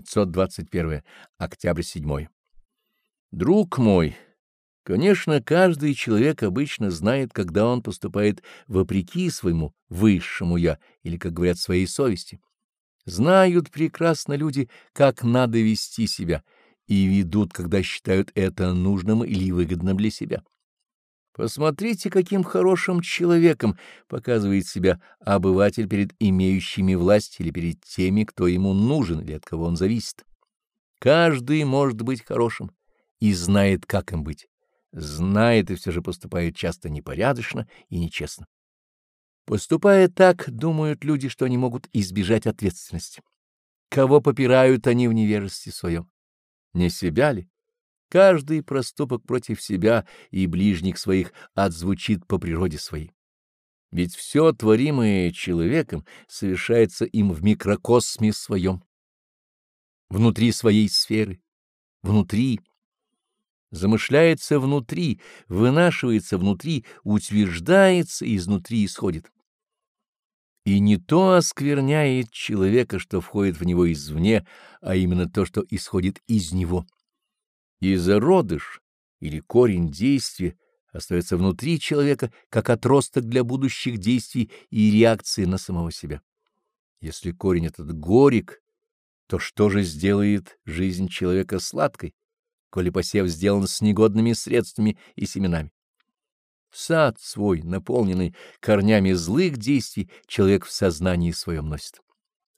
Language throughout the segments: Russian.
521. Октябрь 7. Друг мой, конечно, каждый человек обычно знает, когда он поступает вопреки своему высшему «я» или, как говорят, своей совести. Знают прекрасно люди, как надо вести себя, и ведут, когда считают это нужным или выгодным для себя. Посмотрите, каким хорошим человеком показывает себя обыватель перед имеющими власть или перед теми, кто ему нужен или от кого он зависит. Каждый может быть хорошим и знает, как им быть. Знает и все же поступает часто непорядочно и нечестно. Поступая так, думают люди, что они могут избежать ответственности. Кого попирают они в невежестве своем? Не себя ли? Каждый проступок против себя и ближних своих отзвучит по природе своей. Ведь все творимое человеком совершается им в микрокосме своем, внутри своей сферы, внутри, замышляется внутри, вынашивается внутри, утверждается изнутри исходит. И не то оскверняет человека, что входит в него извне, а именно то, что исходит из него и зародыш или корень действия остается внутри человека как отросток для будущих действий и реакции на самого себя. Если корень этот горек, то что же сделает жизнь человека сладкой, коли посев сделан с негодными средствами и семенами? Сад свой, наполненный корнями злых действий, человек в сознании своем носит.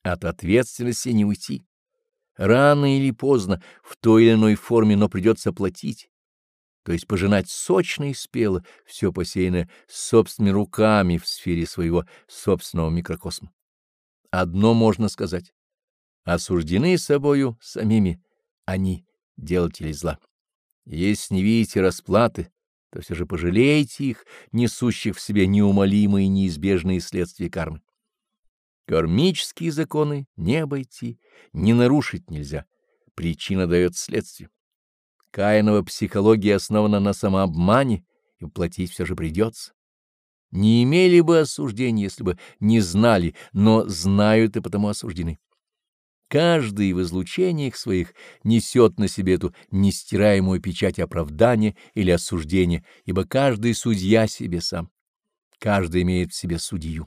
От ответственности не уйти. Рано или поздно, в той или иной форме, но придется платить, то есть пожинать сочно и спело все посеянное собственными руками в сфере своего собственного микрокосма. Одно можно сказать. Осуждены собою самими они, делатели зла. Если не видите расплаты, то все же пожалейте их, несущих в себе неумолимые и неизбежные следствия кармы. Кармические законы не обойти, не нарушить нельзя. Причина дает следствие. Каинова психология основана на самообмане, и платить все же придется. Не имели бы осуждения, если бы не знали, но знают и потому осуждены. Каждый в излучениях своих несет на себе эту нестираемую печать оправдания или осуждения, ибо каждый судья себе сам. Каждый имеет в себе судью.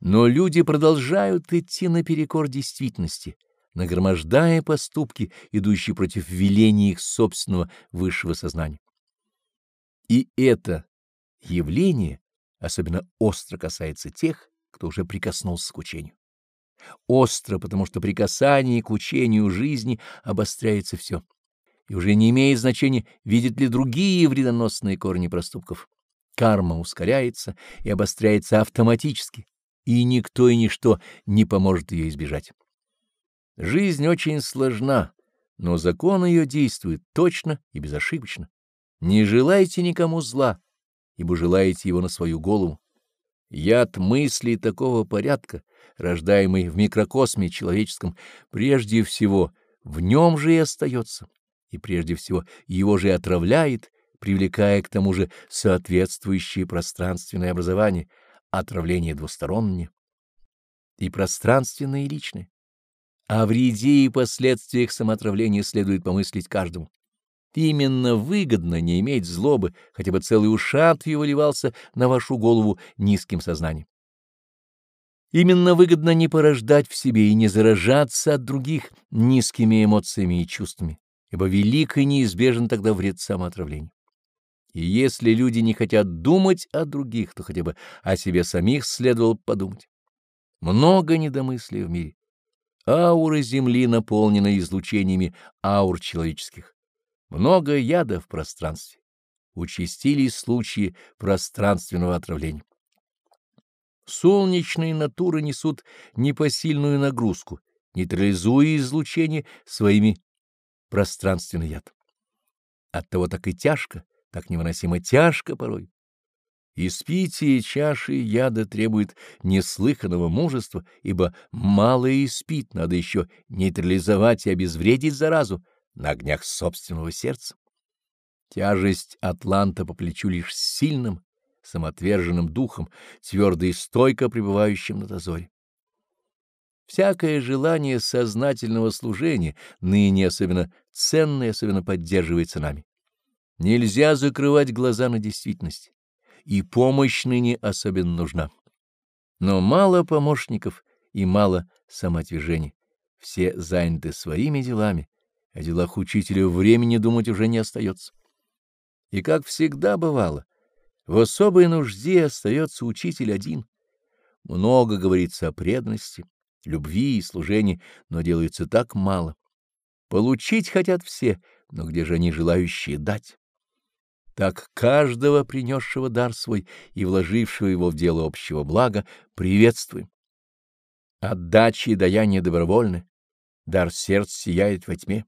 Но люди продолжают идти наперекор действительности, нагромождая поступки, идущие против веления их собственного высшего сознания. И это явление особенно остро касается тех, кто уже прикоснулся к учению. Остро, потому что при касании к учению жизни обостряется все, и уже не имеет значения, видят ли другие вредоносные корни проступков. Карма ускоряется и обостряется автоматически, и никто и ничто не поможет ее избежать. Жизнь очень сложна, но закон ее действует точно и безошибочно. Не желайте никому зла, ибо желаете его на свою голову. Яд мыслей такого порядка, рождаемый в микрокосме человеческом, прежде всего в нем же и остается, и прежде всего его же и отравляет, привлекая к тому же соответствующее пространственное образование — отравление двустороннее и пространственное, и личное. О вреде и последствиях самоотравления следует помыслить каждому. Именно выгодно не иметь злобы, хотя бы целый ушат ее выливался на вашу голову низким сознанием. Именно выгодно не порождать в себе и не заражаться от других низкими эмоциями и чувствами, ибо велик и неизбежен тогда вред самоотравления. И если люди не хотят думать о других, то хотя бы о себе самих следовало подумать. Много недомыслия в мире. Аура Земли наполнена излучениями аур человеческих. Много яда в пространстве. Участились случаи пространственного отравления. Солнечные натуры несут непосильную нагрузку, нейтрализуя излучение своими пространственный яд. Оттого так и тяжко так невыносимо тяжко порой. Испитие чаши яда требует неслыханного мужества, ибо мало испить, надо еще нейтрализовать и обезвредить заразу на огнях собственного сердца. Тяжесть Атланта по плечу лишь сильным, самоотверженным духом, твердо и стойко пребывающим на дозоре. Всякое желание сознательного служения, ныне особенно ценное, особенно поддерживается нами. Нельзя закрывать глаза на действительность, и помощь ныне особенно нужна. Но мало помощников и мало самоотвержения. Все заняты своими делами, о делах учителя времени думать уже не остается. И как всегда бывало, в особой нужде остается учитель один. Много говорится о преданности, любви и служении, но делается так мало. Получить хотят все, но где же они желающие дать? Так каждого принесшего дар свой и вложившего его в дело общего блага приветствуем. Отдача и даяние добровольны, дар сердца сияет во тьме.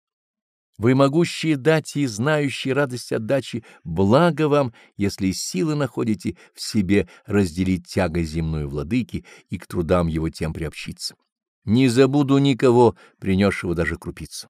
Вы, могущие дать и знающие радость отдачи, благо вам, если силы находите в себе разделить тяго земную владыки и к трудам его тем приобщиться. Не забуду никого, принесшего даже крупицу.